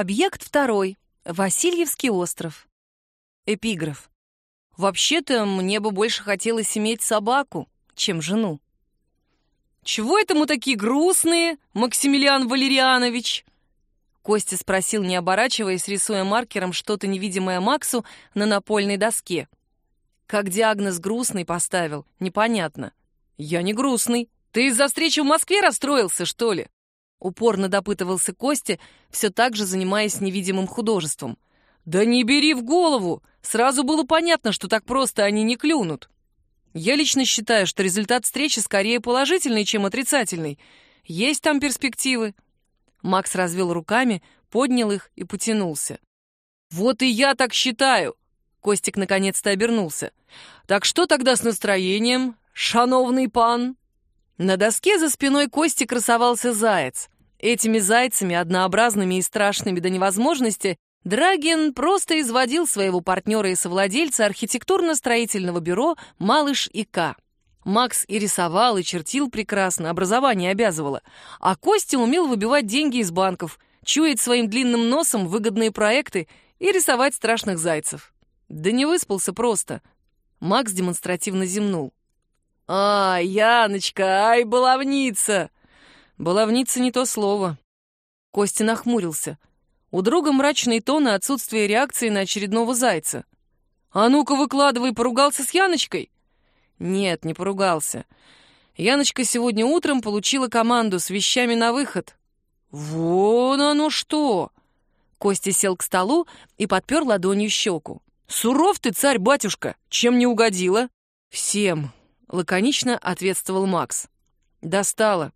Объект второй. Васильевский остров. Эпиграф. Вообще-то мне бы больше хотелось иметь собаку, чем жену. «Чего это мы такие грустные, Максимилиан Валерианович?» Костя спросил, не оборачиваясь, рисуя маркером что-то невидимое Максу на напольной доске. Как диагноз грустный поставил, непонятно. «Я не грустный. Ты из-за встречи в Москве расстроился, что ли?» Упорно допытывался Костя, все так же занимаясь невидимым художеством. «Да не бери в голову! Сразу было понятно, что так просто они не клюнут. Я лично считаю, что результат встречи скорее положительный, чем отрицательный. Есть там перспективы». Макс развел руками, поднял их и потянулся. «Вот и я так считаю!» Костик наконец-то обернулся. «Так что тогда с настроением, шановный пан?» На доске за спиной Кости красовался заяц. Этими зайцами, однообразными и страшными до невозможности, Драгин просто изводил своего партнера и совладельца архитектурно-строительного бюро «Малыш и К». Макс и рисовал, и чертил прекрасно, образование обязывало. А Костя умел выбивать деньги из банков, чуять своим длинным носом выгодные проекты и рисовать страшных зайцев. Да не выспался просто. Макс демонстративно зевнул. «А, Яночка, ай, баловница!» «Баловница не то слово». Костя нахмурился. У друга мрачный тон и отсутствие реакции на очередного зайца. «А ну-ка, выкладывай, поругался с Яночкой?» «Нет, не поругался. Яночка сегодня утром получила команду с вещами на выход». «Вон оно что!» Костя сел к столу и подпер ладонью щеку. «Суров ты, царь-батюшка! Чем не угодила?» «Всем!» — лаконично ответствовал Макс. «Достала».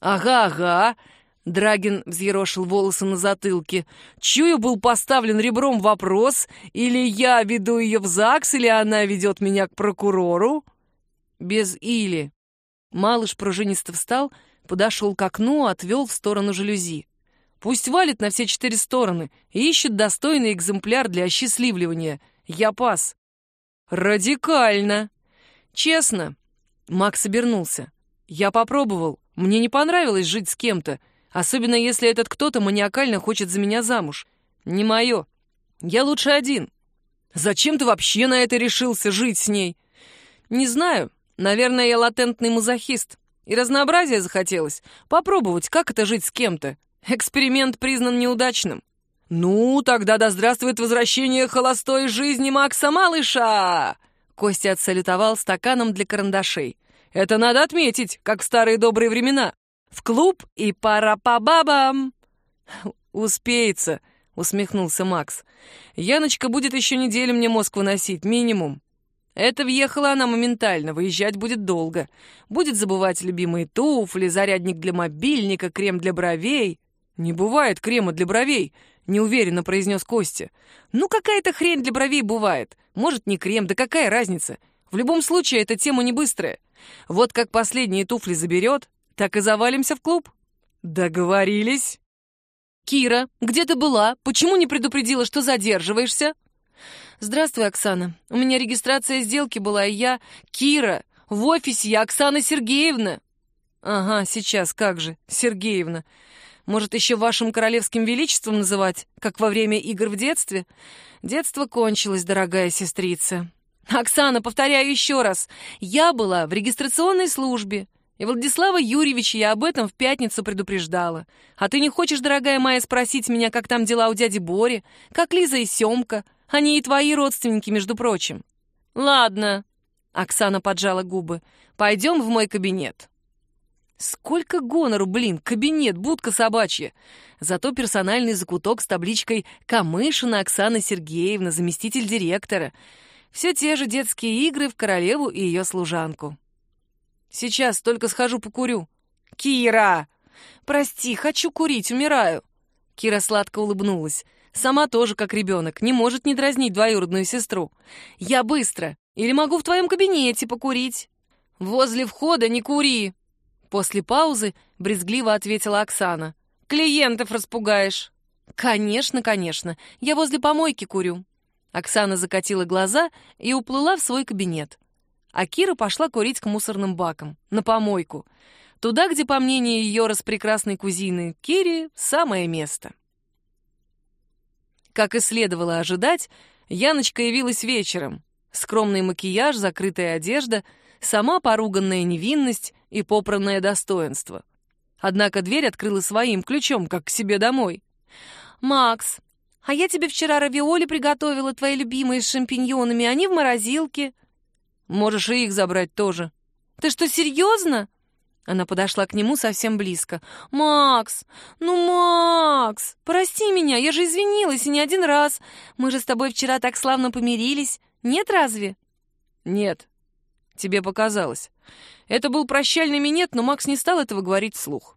«Ага, ага!» — Драгин взъерошил волосы на затылке. «Чую, был поставлен ребром вопрос, или я веду ее в ЗАГС, или она ведет меня к прокурору?» «Без или». Малыш пружинисто встал, подошел к окну, отвел в сторону жалюзи. «Пусть валит на все четыре стороны и ищет достойный экземпляр для осчастливливания. Я пас». «Радикально!» «Честно». Макс обернулся. «Я попробовал. Мне не понравилось жить с кем-то, особенно если этот кто-то маниакально хочет за меня замуж. Не мое. Я лучше один». «Зачем ты вообще на это решился жить с ней?» «Не знаю. Наверное, я латентный мазохист. И разнообразие захотелось. Попробовать, как это жить с кем-то. Эксперимент признан неудачным». «Ну, тогда да здравствует возвращение холостой жизни Макса Малыша!» Костя отсалютовал стаканом для карандашей. «Это надо отметить, как в старые добрые времена. В клуб и пара по бабам!» «Успеется», — усмехнулся Макс. «Яночка будет еще неделю мне мозг выносить, минимум. Это въехала она моментально, выезжать будет долго. Будет забывать любимые туфли, зарядник для мобильника, крем для бровей. Не бывает крема для бровей, неуверенно произнес Костя. Ну какая-то хрень для бровей бывает. Может, не крем, да какая разница? В любом случае, эта тема не быстрая. Вот как последние туфли заберет, так и завалимся в клуб. Договорились. Кира, где ты была? Почему не предупредила, что задерживаешься? Здравствуй, Оксана. У меня регистрация сделки была, и я... Кира, в офисе я Оксана Сергеевна. Ага, сейчас, как же, Сергеевна. Может, еще вашим королевским величеством называть, как во время игр в детстве? Детство кончилось, дорогая сестрица. Оксана, повторяю еще раз, я была в регистрационной службе. И Владислава Юрьевича я об этом в пятницу предупреждала. А ты не хочешь, дорогая моя, спросить меня, как там дела у дяди Бори, как Лиза и Семка? Они и твои родственники, между прочим. Ладно, Оксана поджала губы, пойдем в мой кабинет. Сколько гонору, блин, кабинет, будка собачья. Зато персональный закуток с табличкой «Камышина Оксана Сергеевна, заместитель директора». Все те же детские игры в королеву и ее служанку. Сейчас только схожу покурю. Кира! Прости, хочу курить, умираю. Кира сладко улыбнулась. Сама тоже как ребенок, не может не дразнить двоюродную сестру. Я быстро. Или могу в твоем кабинете покурить. Возле входа не кури, После паузы брезгливо ответила Оксана. «Клиентов распугаешь». «Конечно, конечно. Я возле помойки курю». Оксана закатила глаза и уплыла в свой кабинет. А Кира пошла курить к мусорным бакам, на помойку. Туда, где, по мнению ее распрекрасной кузины Кири, самое место. Как и следовало ожидать, Яночка явилась вечером. Скромный макияж, закрытая одежда, сама поруганная невинность и попранное достоинство. Однако дверь открыла своим ключом, как к себе домой. «Макс, а я тебе вчера равиоли приготовила, твои любимые с шампиньонами, они в морозилке». «Можешь и их забрать тоже». «Ты что, серьезно?» Она подошла к нему совсем близко. «Макс! Ну, Макс! Прости меня, я же извинилась, и не один раз. Мы же с тобой вчера так славно помирились. Нет разве?» «Нет. Тебе показалось. Это был прощальный минет, но Макс не стал этого говорить вслух».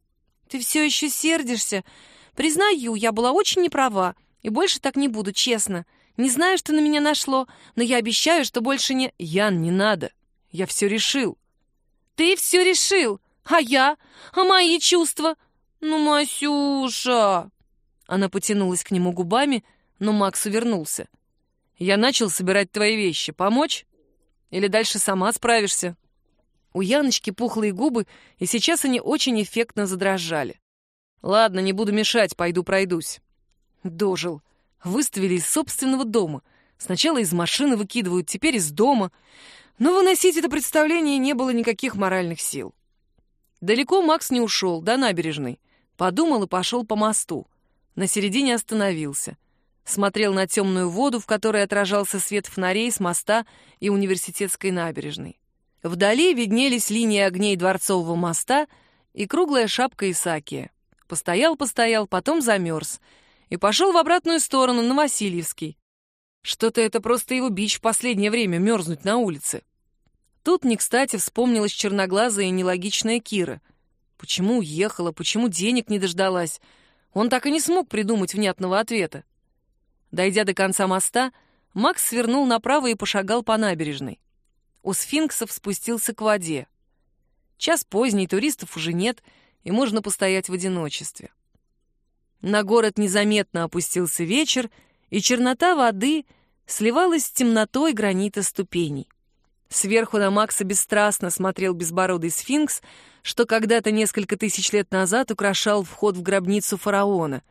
«Ты все еще сердишься? Признаю, я была очень неправа, и больше так не буду, честно. Не знаю, что на меня нашло, но я обещаю, что больше не...» «Ян, не надо. Я все решил». «Ты все решил? А я? А мои чувства? Ну, Масюша!» Она потянулась к нему губами, но Макс увернулся. «Я начал собирать твои вещи. Помочь? Или дальше сама справишься?» У Яночки пухлые губы, и сейчас они очень эффектно задрожали. «Ладно, не буду мешать, пойду пройдусь». Дожил. Выставили из собственного дома. Сначала из машины выкидывают, теперь из дома. Но выносить это представление не было никаких моральных сил. Далеко Макс не ушел, до набережной. Подумал и пошел по мосту. На середине остановился. Смотрел на темную воду, в которой отражался свет фонарей с моста и университетской набережной. Вдали виднелись линии огней Дворцового моста и круглая шапка Исакия. Постоял-постоял, потом замерз. И пошел в обратную сторону, на Васильевский. Что-то это просто его бич в последнее время, мерзнуть на улице. Тут не кстати вспомнилась черноглазая и нелогичная Кира. Почему уехала, почему денег не дождалась? Он так и не смог придумать внятного ответа. Дойдя до конца моста, Макс свернул направо и пошагал по набережной. У сфинксов спустился к воде. Час поздний, туристов уже нет, и можно постоять в одиночестве. На город незаметно опустился вечер, и чернота воды сливалась с темнотой гранита ступеней. Сверху на Макса бесстрастно смотрел безбородый сфинкс, что когда-то несколько тысяч лет назад украшал вход в гробницу фараона.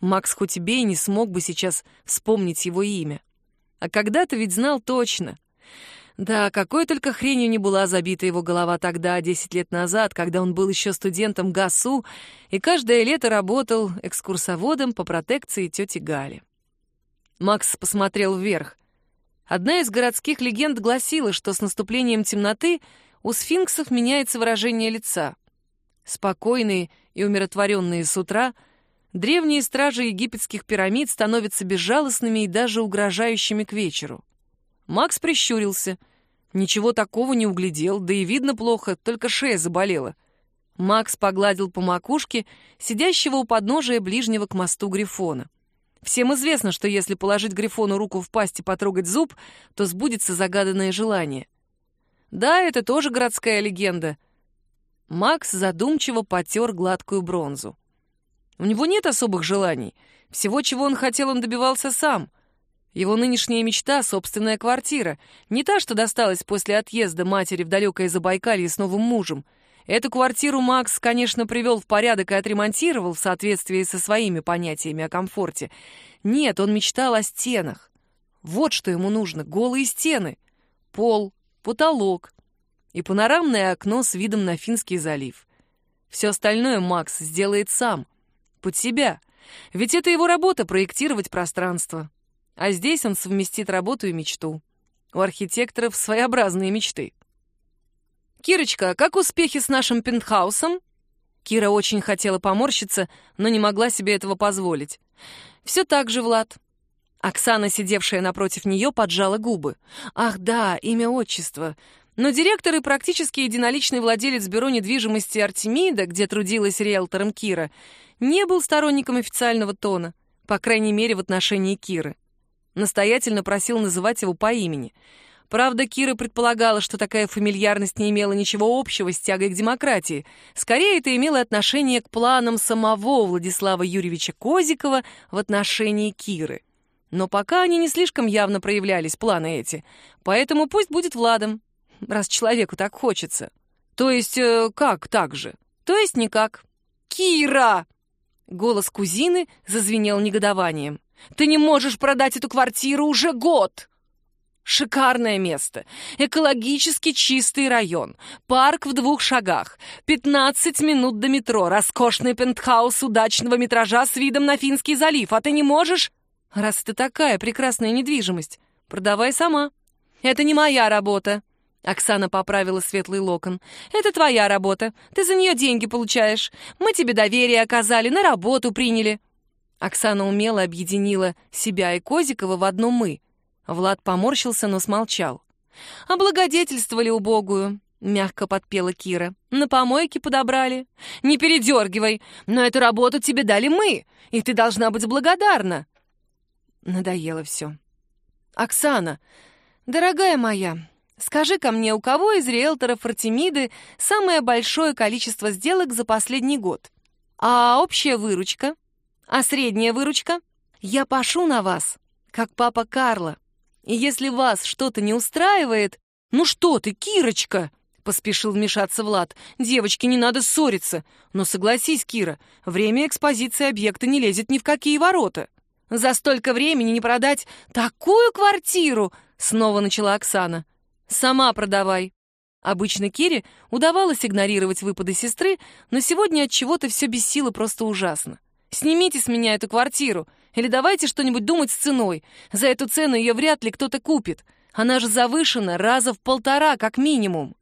Макс хоть бей не смог бы сейчас вспомнить его имя. А когда-то ведь знал точно. Да, какой только хренью не была забита его голова тогда, десять лет назад, когда он был еще студентом ГАСУ и каждое лето работал экскурсоводом по протекции тети Гали. Макс посмотрел вверх. Одна из городских легенд гласила, что с наступлением темноты у сфинксов меняется выражение лица. Спокойные и умиротворенные с утра, древние стражи египетских пирамид становятся безжалостными и даже угрожающими к вечеру. Макс прищурился. Ничего такого не углядел, да и видно плохо, только шея заболела. Макс погладил по макушке сидящего у подножия ближнего к мосту Грифона. Всем известно, что если положить Грифону руку в пасть и потрогать зуб, то сбудется загаданное желание. Да, это тоже городская легенда. Макс задумчиво потер гладкую бронзу. У него нет особых желаний. Всего, чего он хотел, он добивался сам. Его нынешняя мечта — собственная квартира. Не та, что досталась после отъезда матери в далекое Забайкалье с новым мужем — Эту квартиру Макс, конечно, привел в порядок и отремонтировал в соответствии со своими понятиями о комфорте. Нет, он мечтал о стенах. Вот что ему нужно — голые стены, пол, потолок и панорамное окно с видом на Финский залив. Все остальное Макс сделает сам, под себя. Ведь это его работа — проектировать пространство. А здесь он совместит работу и мечту. У архитекторов своеобразные мечты. «Кирочка, как успехи с нашим пентхаусом?» Кира очень хотела поморщиться, но не могла себе этого позволить. «Все так же, Влад». Оксана, сидевшая напротив нее, поджала губы. «Ах да, имя отчество. Но директор и практически единоличный владелец бюро недвижимости Артемида, где трудилась риэлтором Кира, не был сторонником официального тона, по крайней мере, в отношении Киры. Настоятельно просил называть его по имени — Правда, Кира предполагала, что такая фамильярность не имела ничего общего с тягой к демократии. Скорее, это имело отношение к планам самого Владислава Юрьевича Козикова в отношении Киры. Но пока они не слишком явно проявлялись, планы эти. Поэтому пусть будет Владом, раз человеку так хочется. То есть, э, как так же? То есть никак. «Кира!» Голос кузины зазвенел негодованием. Ты не можешь продать эту квартиру уже год!» Шикарное место. Экологически чистый район. Парк в двух шагах. 15 минут до метро. Роскошный пентхаус удачного метража с видом на Финский залив. А ты не можешь? Раз это такая прекрасная недвижимость, продавай сама. Это не моя работа. Оксана поправила светлый локон. «Это твоя работа. Ты за нее деньги получаешь. Мы тебе доверие оказали, на работу приняли». Оксана умело объединила себя и Козикова в одно «мы». Влад поморщился, но смолчал. «Облагодетельствовали убогую», — мягко подпела Кира. «На помойке подобрали. Не передергивай, но эту работу тебе дали мы, и ты должна быть благодарна». Надоело все. «Оксана, дорогая моя, скажи-ка мне, у кого из риэлторов Артемиды самое большое количество сделок за последний год? А общая выручка? А средняя выручка? Я пошу на вас, как папа Карла. И если вас что-то не устраивает... Ну что ты, Кирочка!» Поспешил вмешаться Влад. «Девочке не надо ссориться. Но согласись, Кира, время экспозиции объекта не лезет ни в какие ворота. За столько времени не продать такую квартиру!» Снова начала Оксана. «Сама продавай». Обычно Кире удавалось игнорировать выпады сестры, но сегодня от чего-то все бесило просто ужасно. «Снимите с меня эту квартиру. Или давайте что-нибудь думать с ценой. За эту цену ее вряд ли кто-то купит. Она же завышена раза в полтора, как минимум».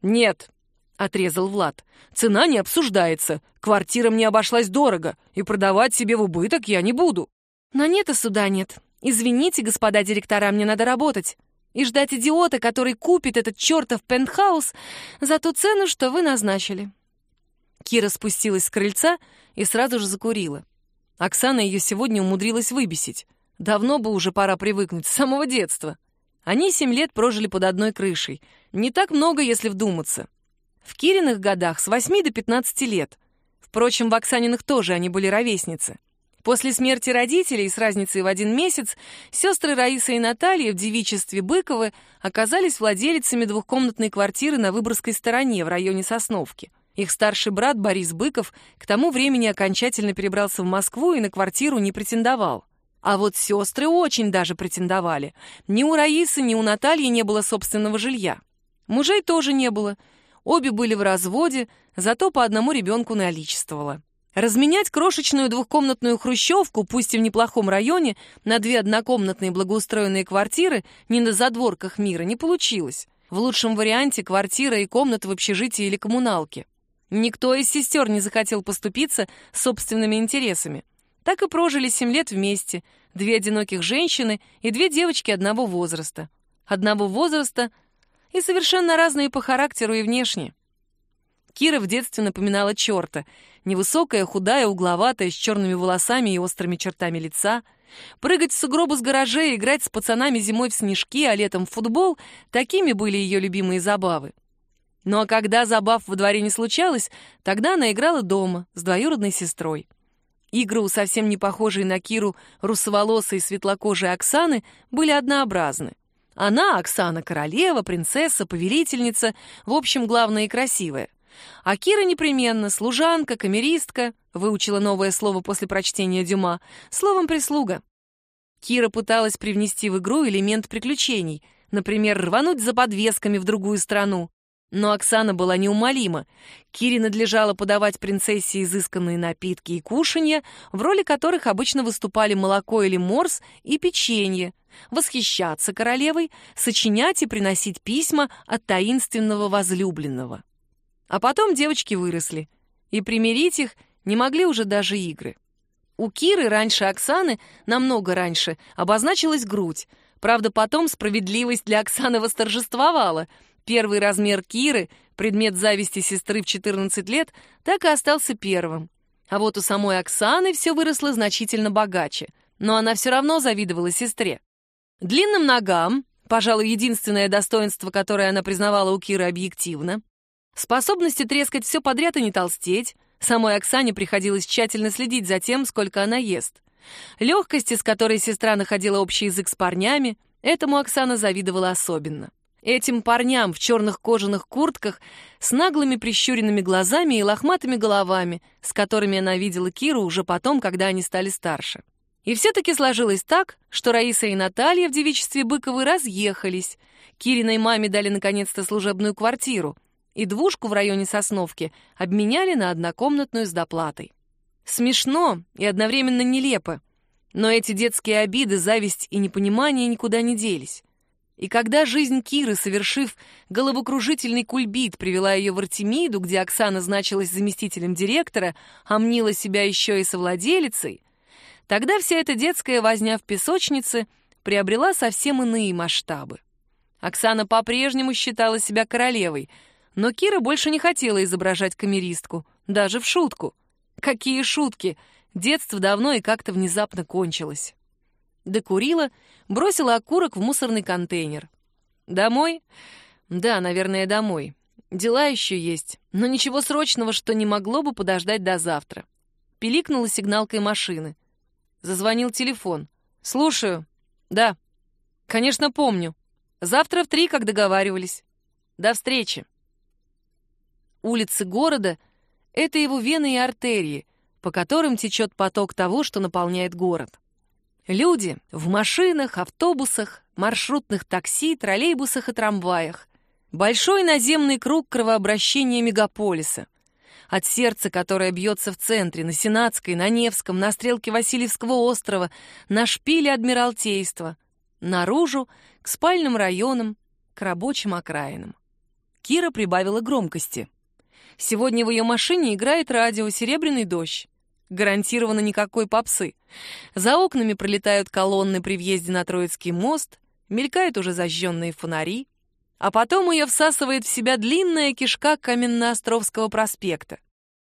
«Нет», — отрезал Влад. «Цена не обсуждается. Квартира мне обошлась дорого, и продавать себе в убыток я не буду». «На нет и суда нет. Извините, господа директора, мне надо работать. И ждать идиота, который купит этот чертов пентхаус за ту цену, что вы назначили». Кира спустилась с крыльца и сразу же закурила. Оксана ее сегодня умудрилась выбесить. Давно бы уже пора привыкнуть, с самого детства. Они семь лет прожили под одной крышей. Не так много, если вдуматься. В Кириных годах с 8 до 15 лет. Впрочем, в Оксаниных тоже они были ровесницы. После смерти родителей с разницей в один месяц сестры Раиса и Наталья в девичестве Быковы оказались владелицами двухкомнатной квартиры на Выборгской стороне в районе Сосновки. Их старший брат Борис Быков к тому времени окончательно перебрался в Москву и на квартиру не претендовал. А вот сестры очень даже претендовали. Ни у Раисы, ни у Натальи не было собственного жилья. Мужей тоже не было. Обе были в разводе, зато по одному ребенку наличествовало. Разменять крошечную двухкомнатную хрущевку, пусть и в неплохом районе, на две однокомнатные благоустроенные квартиры не на задворках мира не получилось. В лучшем варианте квартира и комната в общежитии или коммуналке. Никто из сестер не захотел поступиться собственными интересами. Так и прожили семь лет вместе, две одиноких женщины и две девочки одного возраста. Одного возраста и совершенно разные по характеру и внешне. Кира в детстве напоминала черта. Невысокая, худая, угловатая, с черными волосами и острыми чертами лица. Прыгать в сугробы с гаражей, играть с пацанами зимой в снежки, а летом в футбол — такими были ее любимые забавы. Ну а когда забав во дворе не случалось, тогда она играла дома с двоюродной сестрой. Игры у совсем не похожей на Киру русоволосой и светлокожей Оксаны были однообразны. Она, Оксана, королева, принцесса, повелительница, в общем, главная и красивая. А Кира непременно служанка, камеристка, выучила новое слово после прочтения Дюма, словом прислуга. Кира пыталась привнести в игру элемент приключений, например, рвануть за подвесками в другую страну, но Оксана была неумолима. Кире надлежало подавать принцессе изысканные напитки и кушанья, в роли которых обычно выступали молоко или морс и печенье, восхищаться королевой, сочинять и приносить письма от таинственного возлюбленного. А потом девочки выросли, и примирить их не могли уже даже игры. У Киры раньше Оксаны, намного раньше, обозначилась грудь. Правда, потом справедливость для Оксаны восторжествовала — Первый размер Киры, предмет зависти сестры в 14 лет, так и остался первым. А вот у самой Оксаны все выросло значительно богаче, но она все равно завидовала сестре. Длинным ногам, пожалуй, единственное достоинство, которое она признавала у Киры объективно, способности трескать все подряд и не толстеть, самой Оксане приходилось тщательно следить за тем, сколько она ест. Легкости, с которой сестра находила общий язык с парнями, этому Оксана завидовала особенно. Этим парням в черных кожаных куртках с наглыми прищуренными глазами и лохматыми головами, с которыми она видела Киру уже потом, когда они стали старше. И все-таки сложилось так, что Раиса и Наталья в девичестве Быковы разъехались. Кириной маме дали наконец-то служебную квартиру, и двушку в районе Сосновки обменяли на однокомнатную с доплатой. Смешно и одновременно нелепо, но эти детские обиды, зависть и непонимание никуда не делись. И когда жизнь Киры, совершив головокружительный кульбит, привела ее в Артемиду, где Оксана значилась заместителем директора, а мнила себя еще и совладелицей, тогда вся эта детская возня в песочнице приобрела совсем иные масштабы. Оксана по-прежнему считала себя королевой, но Кира больше не хотела изображать камеристку, даже в шутку. Какие шутки! Детство давно и как-то внезапно кончилось. Докурила, бросила окурок в мусорный контейнер. «Домой?» «Да, наверное, домой. Дела еще есть, но ничего срочного, что не могло бы подождать до завтра». Пиликнула сигналкой машины. Зазвонил телефон. «Слушаю». «Да». «Конечно, помню. Завтра в три, как договаривались. До встречи». Улицы города — это его вены и артерии, по которым течет поток того, что наполняет город. Люди в машинах, автобусах, маршрутных такси, троллейбусах и трамваях. Большой наземный круг кровообращения мегаполиса. От сердца, которое бьется в центре, на Сенатской, на Невском, на стрелке Васильевского острова, на шпиле Адмиралтейства. Наружу, к спальным районам, к рабочим окраинам. Кира прибавила громкости. Сегодня в ее машине играет радио «Серебряный дождь». Гарантированно никакой попсы. За окнами пролетают колонны при въезде на Троицкий мост, мелькают уже зажженные фонари, а потом ее всасывает в себя длинная кишка Каменноостровского проспекта.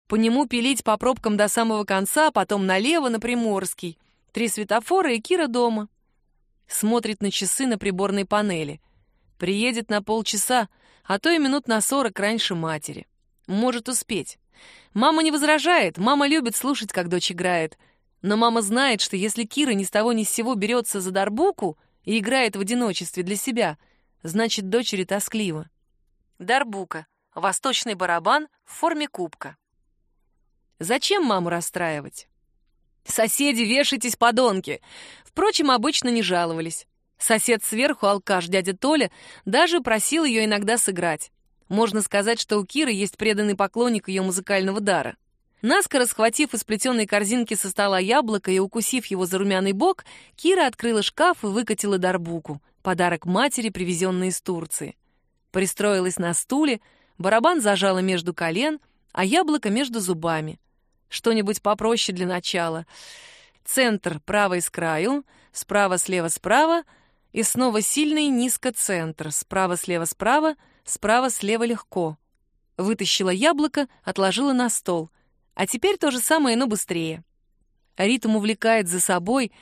По нему пилить по пробкам до самого конца, а потом налево на Приморский. Три светофора и Кира дома. Смотрит на часы на приборной панели. Приедет на полчаса, а то и минут на сорок раньше матери. Может успеть. Мама не возражает, мама любит слушать, как дочь играет. Но мама знает, что если Кира ни с того ни с сего берется за дарбуку и играет в одиночестве для себя, значит, дочери тоскливо. Дарбука — восточный барабан в форме кубка. Зачем маму расстраивать? Соседи, вешайтесь, подонки! Впрочем, обычно не жаловались. Сосед сверху, алкаш дядя Толя, даже просил ее иногда сыграть. Можно сказать, что у Киры есть преданный поклонник ее музыкального дара. Наскоро схватив из плетеной корзинки со стола яблоко и укусив его за румяный бок, Кира открыла шкаф и выкатила дарбуку, подарок матери, привезенный из Турции. Пристроилась на стуле, барабан зажала между колен, а яблоко между зубами. Что-нибудь попроще для начала. Центр правой с краю, справа-слева-справа, и снова сильный низко-центр, справа-слева-справа, справа-слева легко. Вытащила яблоко, отложила на стол. А теперь то же самое, но быстрее. Ритм увлекает за собой,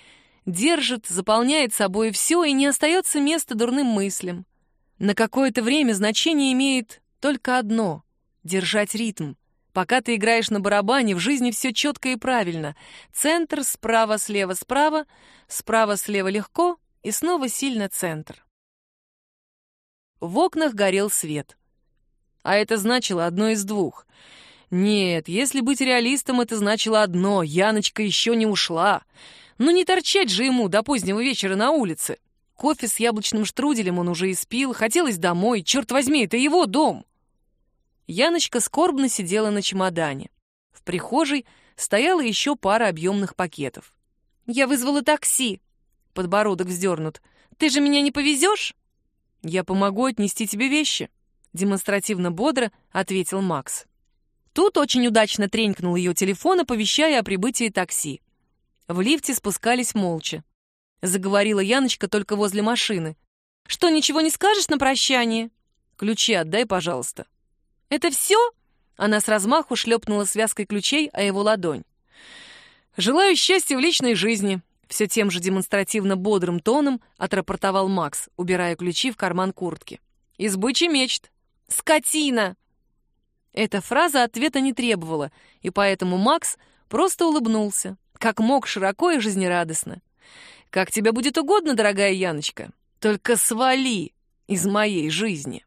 держит, заполняет собой все, и не остается места дурным мыслям. На какое-то время значение имеет только одно — держать ритм. Пока ты играешь на барабане, в жизни все четко и правильно. Центр, справа, слева, справа, справа, слева легко и снова сильно центр. В окнах горел свет. А это значило одно из двух. Нет, если быть реалистом, это значило одно — Яночка еще не ушла. Ну не торчать же ему до позднего вечера на улице. Кофе с яблочным штруделем он уже испил, хотелось домой. Черт возьми, это его дом. Яночка скорбно сидела на чемодане. В прихожей стояла еще пара объемных пакетов. «Я вызвала такси», — подбородок вздернут. «Ты же меня не повезешь?» «Я помогу отнести тебе вещи», — демонстративно бодро ответил Макс. Тут очень удачно тренькнул ее телефон, оповещая о прибытии такси. В лифте спускались молча. Заговорила Яночка только возле машины. «Что, ничего не скажешь на прощание?» «Ключи отдай, пожалуйста». «Это все?» Она с размаху шлепнула связкой ключей о его ладонь. «Желаю счастья в личной жизни», все тем же демонстративно бодрым тоном отрапортовал Макс, убирая ключи в карман куртки. «Из бычий мечт!» «Скотина!» Эта фраза ответа не требовала, и поэтому Макс просто улыбнулся, как мог широко и жизнерадостно. «Как тебе будет угодно, дорогая Яночка, только свали из моей жизни!»